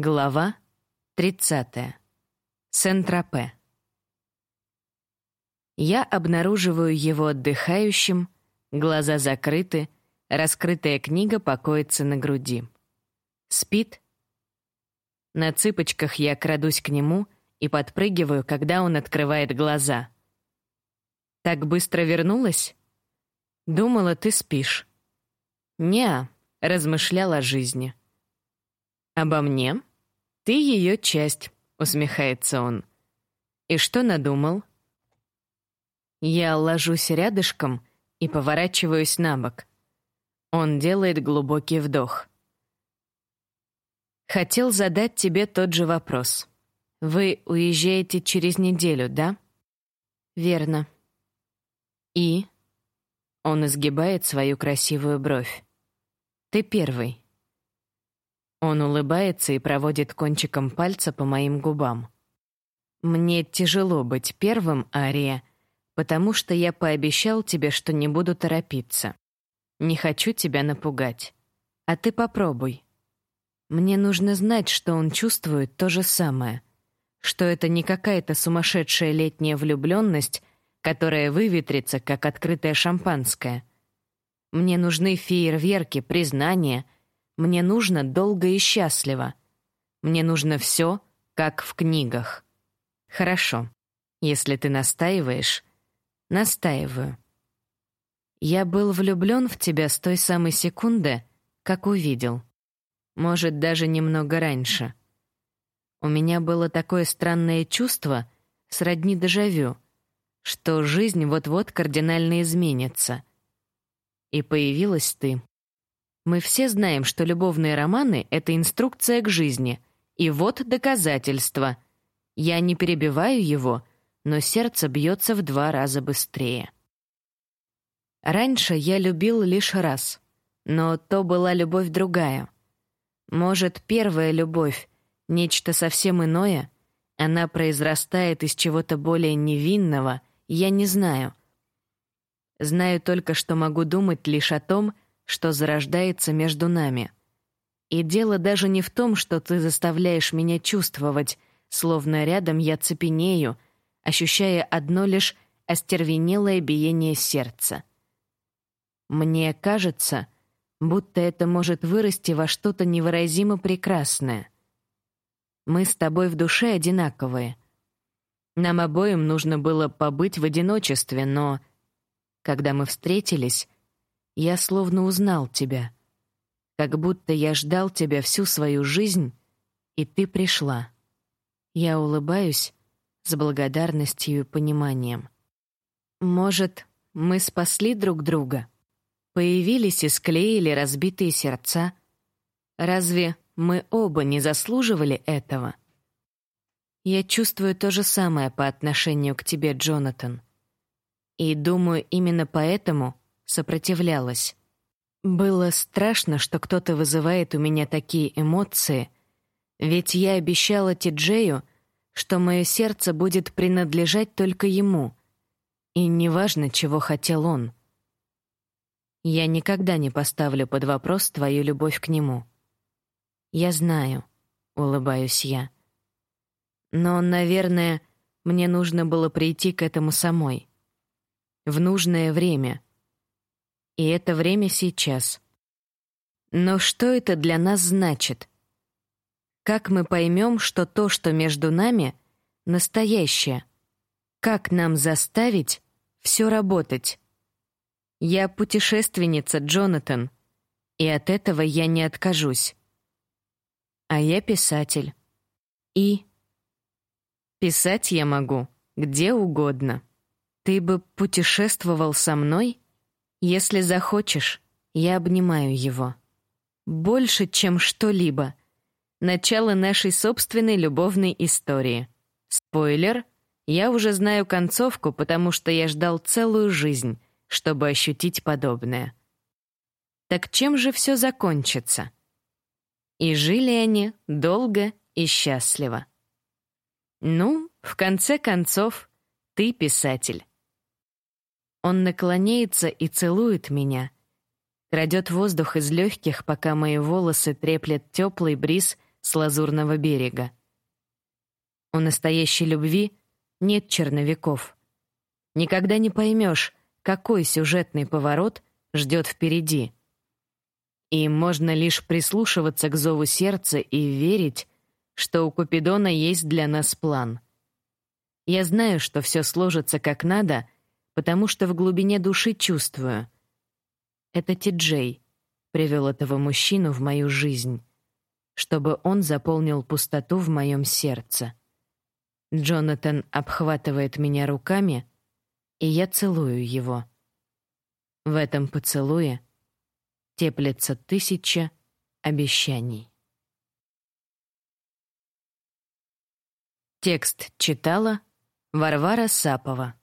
Глава 30. Сент-Тропе. Я обнаруживаю его отдыхающим, глаза закрыты, раскрытая книга покоится на груди. Спит. На цыпочках я крадусь к нему и подпрыгиваю, когда он открывает глаза. Так быстро вернулась? Думала, ты спишь. Не, размышляла о жизни. Обо мне? «Ты ее часть», — усмехается он. «И что надумал?» Я ложусь рядышком и поворачиваюсь на бок. Он делает глубокий вдох. Хотел задать тебе тот же вопрос. Вы уезжаете через неделю, да? Верно. И он изгибает свою красивую бровь. Ты первый. Он улыбается и проводит кончиком пальца по моим губам. Мне тяжело быть первым, Ария, потому что я пообещал тебе, что не буду торопиться. Не хочу тебя напугать. А ты попробуй. Мне нужно знать, что он чувствует то же самое, что это не какая-то сумасшедшая летняя влюбленность, которая выветрится, как открытое шампанское. Мне нужны фейерверки, признания — мне нужно долго и счастливо. Мне нужно все, как в книгах. Хорошо. Если ты настаиваешь, настаиваю. Я был влюблен в тебя с той самой секунды, как увидел. Может, даже немного раньше. У меня было такое странное чувство, сродни дежавю, что жизнь вот-вот кардинально изменится. И появилась ты. Мы все знаем, что любовные романы — это инструкция к жизни. И вот доказательство. Я не перебиваю его, но сердце бьется в два раза быстрее. Раньше я любил лишь раз, но то была любовь другая. Может, первая любовь — нечто совсем иное? Она произрастает из чего-то более невинного, я не знаю. Знаю только, что могу думать лишь о том, что зарождается между нами. И дело даже не в том, что ты заставляешь меня чувствовать, словно рядом я цепенею, ощущая одно лишь остервенелое биение сердца. Мне кажется, будто это может вырасти во что-то невыразимо прекрасное. Мы с тобой в душе одинаковые. Нам обоим нужно было побыть в одиночестве, но когда мы встретились, я словно узнал тебя. Как будто я ждал тебя всю свою жизнь, и ты пришла. Я улыбаюсь с благодарностью и пониманием. Может, мы спасли друг друга? Появились и склеили разбитые сердца? Разве мы оба не заслуживали этого? Я чувствую то же самое по отношению к тебе, Джонатан. И думаю, именно поэтому сопротивлялась. Было страшно, что кто-то вызывает у меня такие эмоции, ведь я обещала Тиджею, что мое сердце будет принадлежать только ему, и неважно, чего хотел он. Я никогда не поставлю под вопрос твою любовь к нему. Я знаю, улыбаюсь я. Но, наверное, мне нужно было прийти к этому самой. В нужное время — и это время сейчас. Но что это для нас значит? Как мы поймем, что то, что между нами, настоящее? Как нам заставить все работать? Я путешественница, Джонатан, и от этого я не откажусь. А я писатель. И писать я могу где угодно. Ты бы путешествовал со мной? Если захочешь, я обнимаю его. Больше, чем что-либо. Начало нашей собственной любовной истории. Спойлер, я уже знаю концовку, потому что я ждал целую жизнь, чтобы ощутить подобное. Так чем же все закончится? И жили они долго и счастливо. Ну, в конце концов, ты писатель. Он наклоняется и целует меня. Крадет воздух из легких, пока мои волосы треплет теплый бриз с лазурного берега. У настоящей любви нет черновиков. Никогда не поймешь, какой сюжетный поворот ждет впереди. И можно лишь прислушиваться к зову сердца и верить, что у Купидона есть для нас план. Я знаю, что все сложится как надо, потому что в глубине души чувствую. Это Ти-Джей привел этого мужчину в мою жизнь, чтобы он заполнил пустоту в моем сердце. Джонатан обхватывает меня руками, и я целую его. В этом поцелуе теплится тысяча обещаний. Текст читала Варвара Сапова.